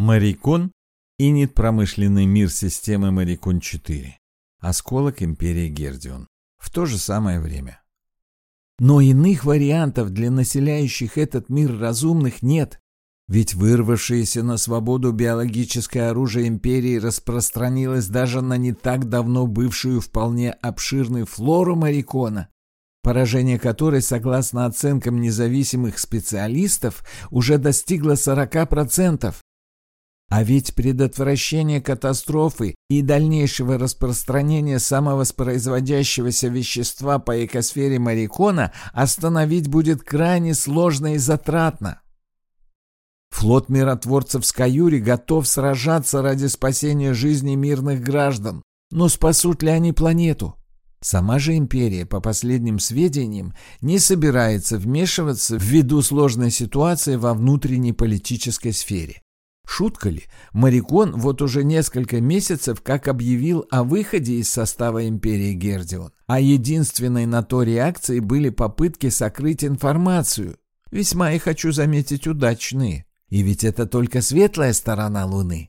Марикон – инит промышленный мир системы Марикон-4. Осколок империи Гердион. В то же самое время. Но иных вариантов для населяющих этот мир разумных нет. Ведь вырвавшееся на свободу биологическое оружие империи распространилось даже на не так давно бывшую вполне обширную флору Марикона, поражение которой, согласно оценкам независимых специалистов, уже достигло 40%. А ведь предотвращение катастрофы и дальнейшего распространения самовоспроизводящегося вещества по экосфере Марикона остановить будет крайне сложно и затратно. Флот миротворцев Скаюри готов сражаться ради спасения жизни мирных граждан. Но спасут ли они планету? Сама же империя, по последним сведениям, не собирается вмешиваться ввиду сложной ситуации во внутренней политической сфере. Шутка ли, Марикон вот уже несколько месяцев как объявил о выходе из состава империи Гердион, а единственной на то реакцией были попытки сокрыть информацию, весьма и хочу заметить удачные. И ведь это только светлая сторона Луны.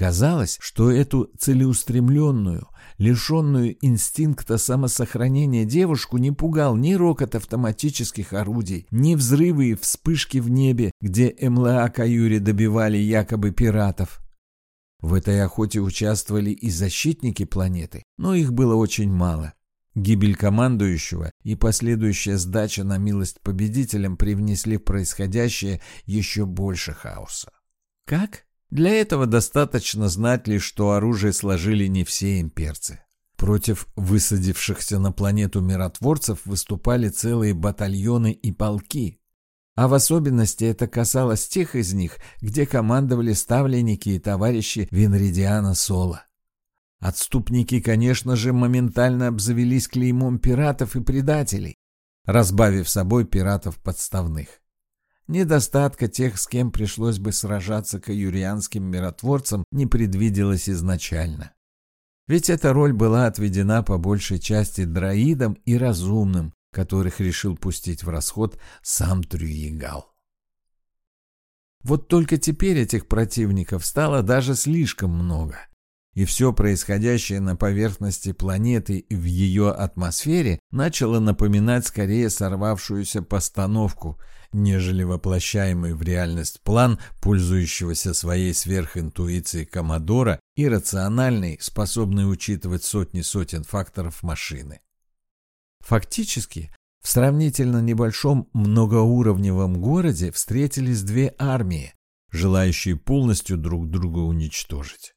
Казалось, что эту целеустремленную, лишенную инстинкта самосохранения девушку не пугал ни рокот автоматических орудий, ни взрывы и вспышки в небе, где МЛА Каюри добивали якобы пиратов. В этой охоте участвовали и защитники планеты, но их было очень мало. Гибель командующего и последующая сдача на милость победителям привнесли в происходящее еще больше хаоса. Как? Для этого достаточно знать лишь, что оружие сложили не все имперцы. Против высадившихся на планету миротворцев выступали целые батальоны и полки. А в особенности это касалось тех из них, где командовали ставленники и товарищи Винридиана Соло. Отступники, конечно же, моментально обзавелись клеймом пиратов и предателей, разбавив собой пиратов подставных. Недостатка тех, с кем пришлось бы сражаться каюрианским миротворцам, не предвиделось изначально. Ведь эта роль была отведена по большей части дроидам и разумным, которых решил пустить в расход сам Трюигал. Вот только теперь этих противников стало даже слишком много и все происходящее на поверхности планеты и в ее атмосфере начало напоминать скорее сорвавшуюся постановку, нежели воплощаемый в реальность план пользующегося своей сверхинтуицией Коммодора и рациональной, способной учитывать сотни сотен факторов машины. Фактически, в сравнительно небольшом многоуровневом городе встретились две армии, желающие полностью друг друга уничтожить.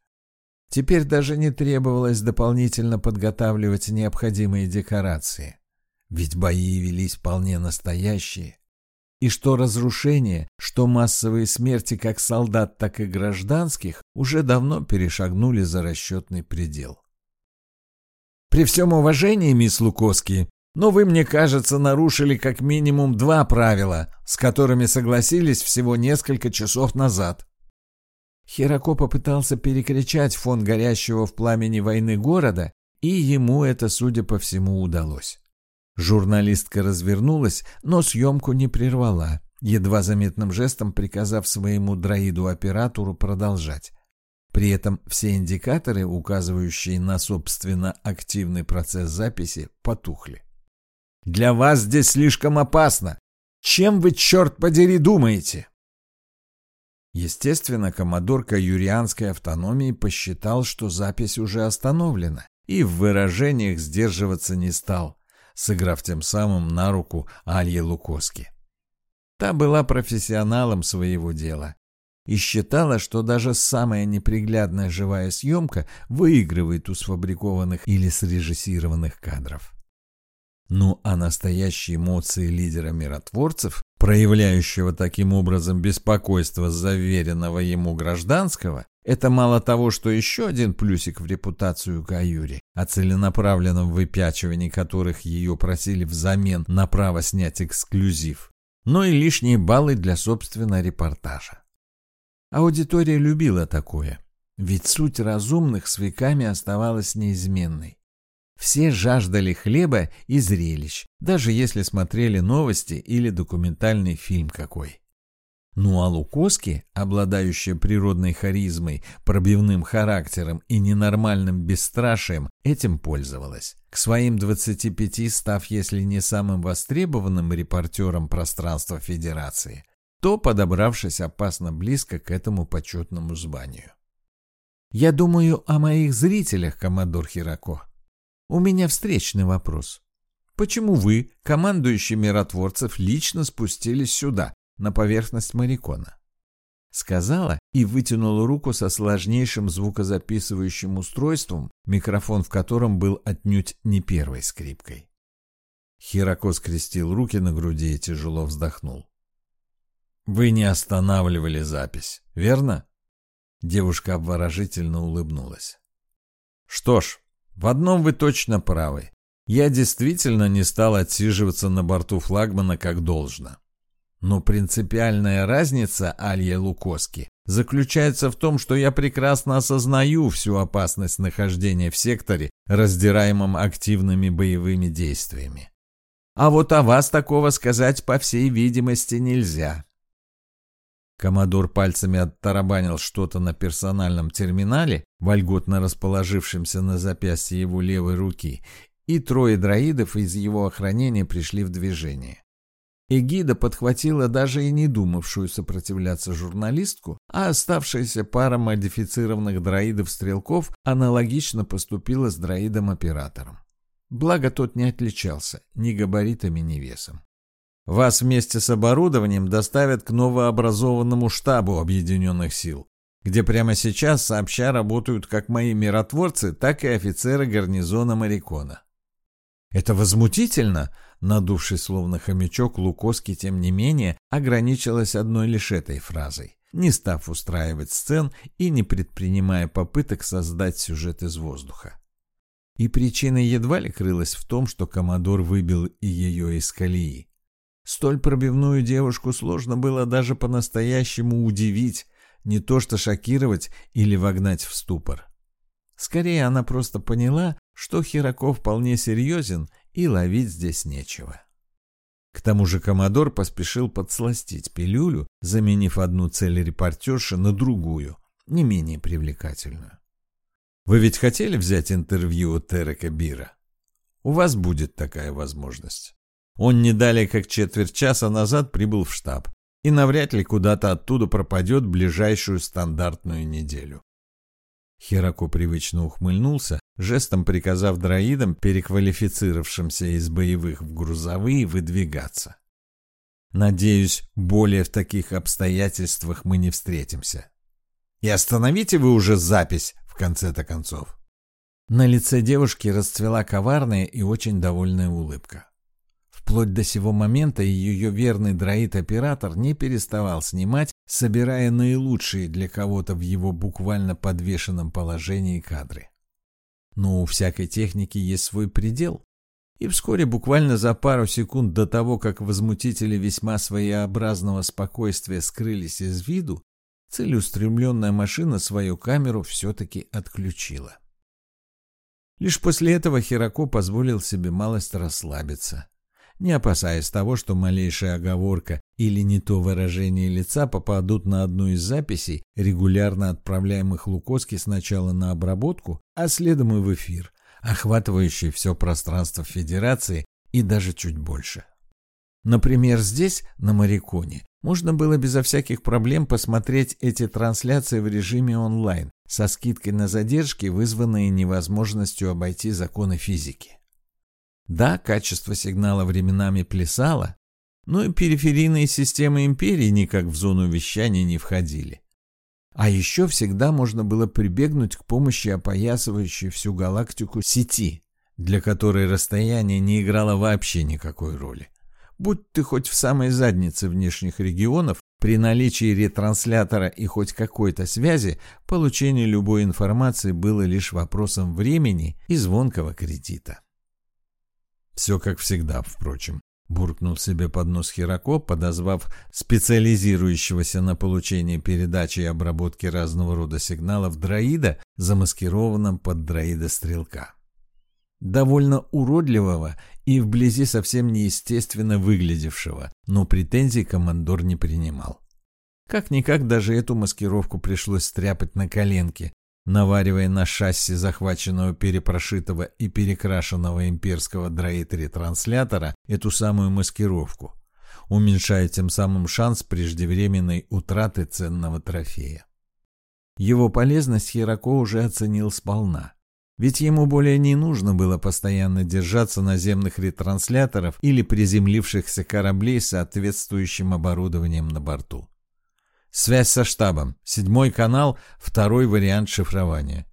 Теперь даже не требовалось дополнительно подготавливать необходимые декорации. Ведь бои велись вполне настоящие. И что разрушения, что массовые смерти как солдат, так и гражданских уже давно перешагнули за расчетный предел. При всем уважении, мисс Лукоски, но вы, мне кажется, нарушили как минимум два правила, с которыми согласились всего несколько часов назад. Херако попытался перекричать фон горящего в пламени войны города, и ему это, судя по всему, удалось. Журналистка развернулась, но съемку не прервала, едва заметным жестом приказав своему дроиду-оператору продолжать. При этом все индикаторы, указывающие на, собственно, активный процесс записи, потухли. «Для вас здесь слишком опасно! Чем вы, черт подери, думаете?» Естественно, коммодор Каюрианской автономии посчитал, что запись уже остановлена, и в выражениях сдерживаться не стал, сыграв тем самым на руку Алье Лукоски. Та была профессионалом своего дела и считала, что даже самая неприглядная живая съемка выигрывает у сфабрикованных или срежиссированных кадров. Ну а настоящие эмоции лидера миротворцев проявляющего таким образом беспокойство заверенного ему гражданского, это мало того, что еще один плюсик в репутацию Каюри, о целенаправленном выпячивании которых ее просили взамен на право снять эксклюзив, но и лишние баллы для собственного репортажа. Аудитория любила такое, ведь суть разумных с веками оставалась неизменной. Все жаждали хлеба и зрелищ, даже если смотрели новости или документальный фильм какой. Ну а Лукоски, обладающая природной харизмой, пробивным характером и ненормальным бесстрашием, этим пользовалась. К своим 25 став, если не самым востребованным репортером пространства Федерации, то подобравшись опасно близко к этому почетному званию. «Я думаю о моих зрителях, коммодор Хирако. У меня встречный вопрос. Почему вы, командующий миротворцев, лично спустились сюда, на поверхность Марикона. Сказала и вытянула руку со сложнейшим звукозаписывающим устройством, микрофон в котором был отнюдь не первой скрипкой. Хирако скрестил руки на груди и тяжело вздохнул. «Вы не останавливали запись, верно?» Девушка обворожительно улыбнулась. «Что ж, в одном вы точно правы. Я действительно не стал отсиживаться на борту флагмана как должно. Но принципиальная разница Алья Лукоски заключается в том, что я прекрасно осознаю всю опасность нахождения в секторе, раздираемом активными боевыми действиями. А вот о вас такого сказать, по всей видимости, нельзя. Комодор пальцами оттарабанил что-то на персональном терминале, вольготно расположившемся на запястье его левой руки, и трое дроидов из его охранения пришли в движение. Эгида подхватила даже и не думавшую сопротивляться журналистку, а оставшаяся пара модифицированных дроидов-стрелков аналогично поступила с дроидом-оператором. Благо тот не отличался ни габаритами, ни весом. Вас вместе с оборудованием доставят к новообразованному штабу объединенных сил, где прямо сейчас сообща работают как мои миротворцы, так и офицеры гарнизона Марикона. Это возмутительно, Надувшись словно хомячок, Лукоски, тем не менее, ограничилась одной лишь этой фразой, не став устраивать сцен и не предпринимая попыток создать сюжет из воздуха. И причина едва ли крылась в том, что Комодор выбил и ее из колеи. Столь пробивную девушку сложно было даже по-настоящему удивить, не то что шокировать или вогнать в ступор. Скорее, она просто поняла, что Хираков вполне серьезен и ловить здесь нечего. К тому же Комодор поспешил подсластить пилюлю, заменив одну цель репортерши на другую, не менее привлекательную. Вы ведь хотели взять интервью у Терека Бира? У вас будет такая возможность. Он не далее как четверть часа назад прибыл в штаб и навряд ли куда-то оттуда пропадет ближайшую стандартную неделю. Херако привычно ухмыльнулся, жестом приказав дроидам, переквалифицировавшимся из боевых в грузовые, выдвигаться. Надеюсь, более в таких обстоятельствах мы не встретимся. И остановите вы уже запись, в конце-то концов. На лице девушки расцвела коварная и очень довольная улыбка. Вплоть до сего момента ее верный дроид-оператор не переставал снимать, собирая наилучшие для кого-то в его буквально подвешенном положении кадры. Но у всякой техники есть свой предел. И вскоре, буквально за пару секунд до того, как возмутители весьма своеобразного спокойствия скрылись из виду, целеустремленная машина свою камеру все-таки отключила. Лишь после этого Хирако позволил себе малость расслабиться не опасаясь того, что малейшая оговорка или не то выражение лица попадут на одну из записей, регулярно отправляемых Лукоски сначала на обработку, а следом и в эфир, охватывающий все пространство Федерации и даже чуть больше. Например, здесь, на Мариконе, можно было безо всяких проблем посмотреть эти трансляции в режиме онлайн, со скидкой на задержки, вызванные невозможностью обойти законы физики. Да, качество сигнала временами плясало, но и периферийные системы империи никак в зону вещания не входили. А еще всегда можно было прибегнуть к помощи опоясывающей всю галактику сети, для которой расстояние не играло вообще никакой роли. Будь ты хоть в самой заднице внешних регионов, при наличии ретранслятора и хоть какой-то связи, получение любой информации было лишь вопросом времени и звонкого кредита. Все как всегда, впрочем. Буркнул себе под нос Хирако, подозвав специализирующегося на получении передачи и обработке разного рода сигналов дроида, замаскированном под дроида-стрелка. Довольно уродливого и вблизи совсем неестественно выглядевшего, но претензий командор не принимал. Как-никак даже эту маскировку пришлось стряпать на коленке, наваривая на шасси захваченного перепрошитого и перекрашенного имперского дроид-ретранслятора эту самую маскировку, уменьшая тем самым шанс преждевременной утраты ценного трофея. Его полезность Херако уже оценил сполна. Ведь ему более не нужно было постоянно держаться наземных ретрансляторов или приземлившихся кораблей с соответствующим оборудованием на борту. Связь со штабом. Седьмой канал, второй вариант шифрования.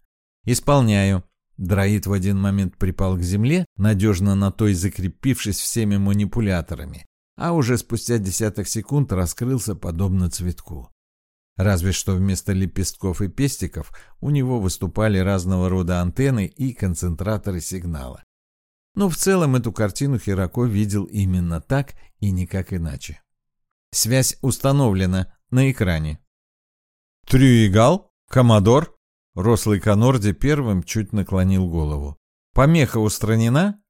Исполняю. Дроид в один момент припал к земле, надежно на той закрепившись всеми манипуляторами, а уже спустя десяток секунд раскрылся подобно цветку. Разве что вместо лепестков и пестиков у него выступали разного рода антенны и концентраторы сигнала. Но в целом эту картину Херако видел именно так и никак иначе. Связь установлена, на экране. «Трюигал? Коммодор?» Рослый Конорди первым чуть наклонил голову. «Помеха устранена?»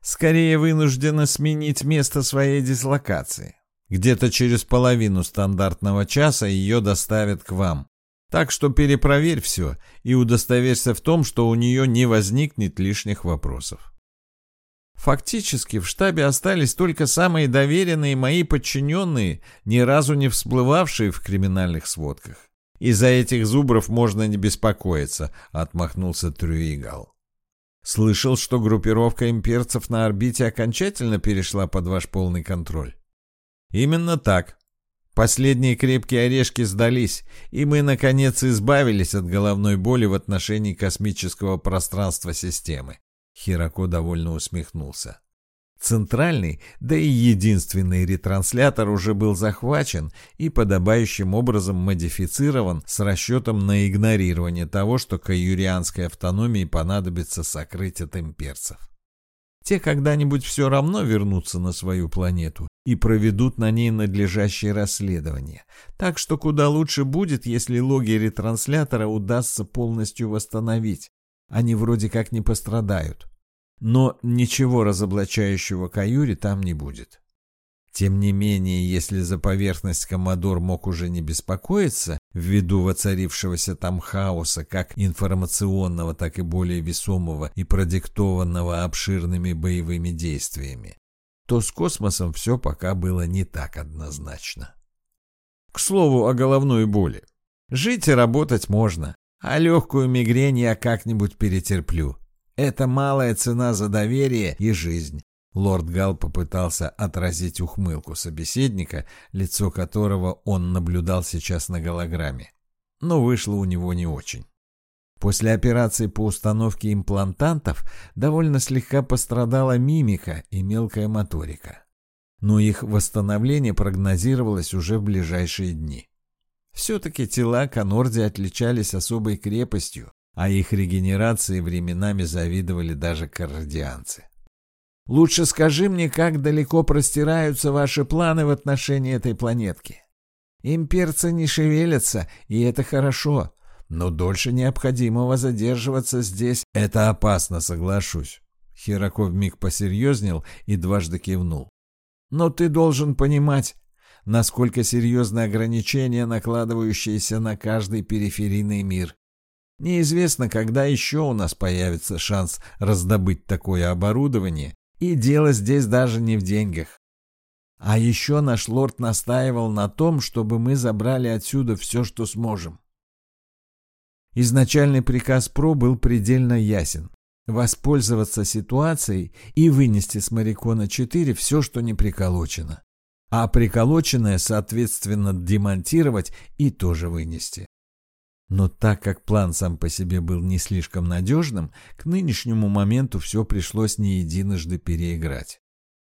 «Скорее вынуждена сменить место своей дислокации. Где-то через половину стандартного часа ее доставят к вам. Так что перепроверь все и удостоверься в том, что у нее не возникнет лишних вопросов». Фактически в штабе остались только самые доверенные мои подчиненные, ни разу не всплывавшие в криминальных сводках. Из-за этих зубров можно не беспокоиться, отмахнулся Трюигал. Слышал, что группировка имперцев на орбите окончательно перешла под ваш полный контроль. Именно так. Последние крепкие орешки сдались, и мы, наконец, избавились от головной боли в отношении космического пространства системы. Хирако довольно усмехнулся. Центральный, да и единственный ретранслятор уже был захвачен и подобающим образом модифицирован с расчетом на игнорирование того, что каюрианской автономии понадобится сокрыть от имперцев. Те когда-нибудь все равно вернутся на свою планету и проведут на ней надлежащее расследование. Так что куда лучше будет, если логи ретранслятора удастся полностью восстановить, они вроде как не пострадают. Но ничего разоблачающего Каюри там не будет. Тем не менее, если за поверхность Коммодор мог уже не беспокоиться, ввиду воцарившегося там хаоса, как информационного, так и более весомого и продиктованного обширными боевыми действиями, то с космосом все пока было не так однозначно. К слову о головной боли. Жить и работать можно, а легкую мигрень я как-нибудь перетерплю. Это малая цена за доверие и жизнь. Лорд Гал попытался отразить ухмылку собеседника, лицо которого он наблюдал сейчас на голограмме. Но вышло у него не очень. После операции по установке имплантантов довольно слегка пострадала мимика и мелкая моторика. Но их восстановление прогнозировалось уже в ближайшие дни. Все-таки тела Конорди отличались особой крепостью, а их регенерации временами завидовали даже кардианцы. «Лучше скажи мне, как далеко простираются ваши планы в отношении этой планетки. Имперцы не шевелятся, и это хорошо, но дольше необходимого задерживаться здесь — это опасно, соглашусь». Хираков миг посерьезнел и дважды кивнул. «Но ты должен понимать, насколько серьезны ограничения, накладывающиеся на каждый периферийный мир. Неизвестно, когда еще у нас появится шанс раздобыть такое оборудование, и дело здесь даже не в деньгах. А еще наш лорд настаивал на том, чтобы мы забрали отсюда все, что сможем. Изначальный приказ ПРО был предельно ясен. Воспользоваться ситуацией и вынести с Марикона-4 все, что не приколочено а приколоченное, соответственно, демонтировать и тоже вынести. Но так как план сам по себе был не слишком надежным, к нынешнему моменту все пришлось не единожды переиграть.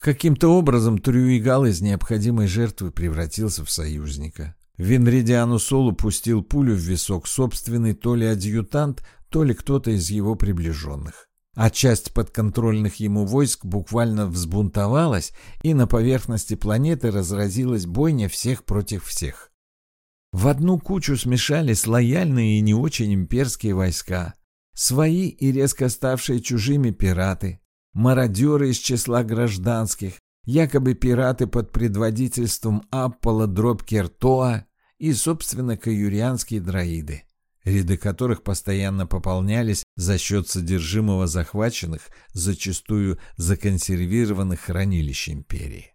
Каким-то образом Трюигал из необходимой жертвы превратился в союзника. Венридиану Солу пустил пулю в висок собственный то ли адъютант, то ли кто-то из его приближенных а часть подконтрольных ему войск буквально взбунтовалась, и на поверхности планеты разразилась бойня всех против всех. В одну кучу смешались лояльные и не очень имперские войска, свои и резко ставшие чужими пираты, мародеры из числа гражданских, якобы пираты под предводительством Аппола дробь Кертоа и, собственно, каюрианские дроиды, ряды которых постоянно пополнялись за счет содержимого захваченных, зачастую законсервированных хранилищ империи.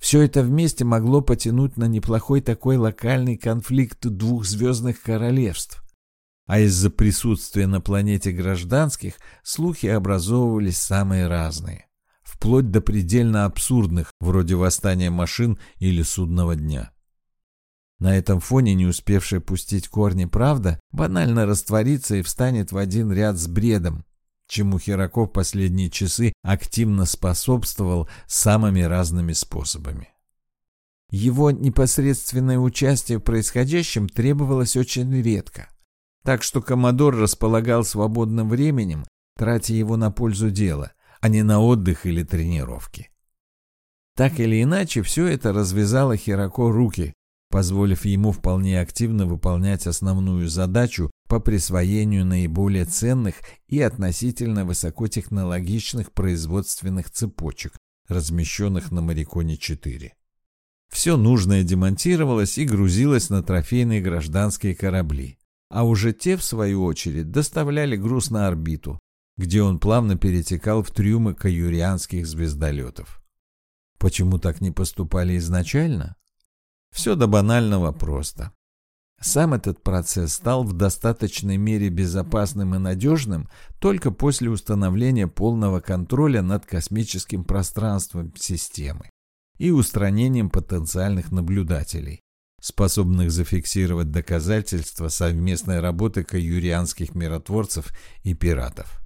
Все это вместе могло потянуть на неплохой такой локальный конфликт двух звездных королевств. А из-за присутствия на планете гражданских слухи образовывались самые разные, вплоть до предельно абсурдных, вроде восстания машин или судного дня. На этом фоне не успевшая пустить корни правда банально растворится и встанет в один ряд с бредом, чему Хираков последние часы активно способствовал самыми разными способами. Его непосредственное участие в происходящем требовалось очень редко, так что Коммодор располагал свободным временем, тратя его на пользу дела, а не на отдых или тренировки. Так или иначе, все это развязало Хирако руки, позволив ему вполне активно выполнять основную задачу по присвоению наиболее ценных и относительно высокотехнологичных производственных цепочек, размещенных на Мариконе-4. Все нужное демонтировалось и грузилось на трофейные гражданские корабли, а уже те, в свою очередь, доставляли груз на орбиту, где он плавно перетекал в трюмы каюрианских звездолетов. Почему так не поступали изначально? Все до банального просто. Сам этот процесс стал в достаточной мере безопасным и надежным только после установления полного контроля над космическим пространством системы и устранением потенциальных наблюдателей, способных зафиксировать доказательства совместной работы каюрианских миротворцев и пиратов.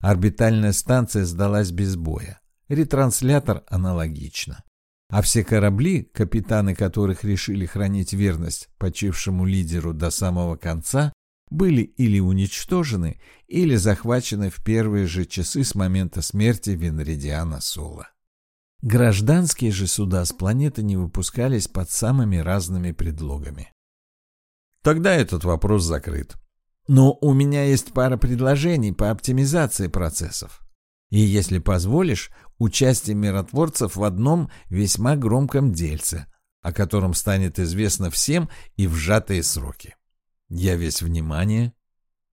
Орбитальная станция сдалась без боя, ретранслятор аналогично а все корабли, капитаны которых решили хранить верность почившему лидеру до самого конца, были или уничтожены, или захвачены в первые же часы с момента смерти Венридиана Соло. Гражданские же суда с планеты не выпускались под самыми разными предлогами. Тогда этот вопрос закрыт. Но у меня есть пара предложений по оптимизации процессов. И если позволишь, участие миротворцев в одном весьма громком дельце, о котором станет известно всем и в сжатые сроки. Я весь внимание.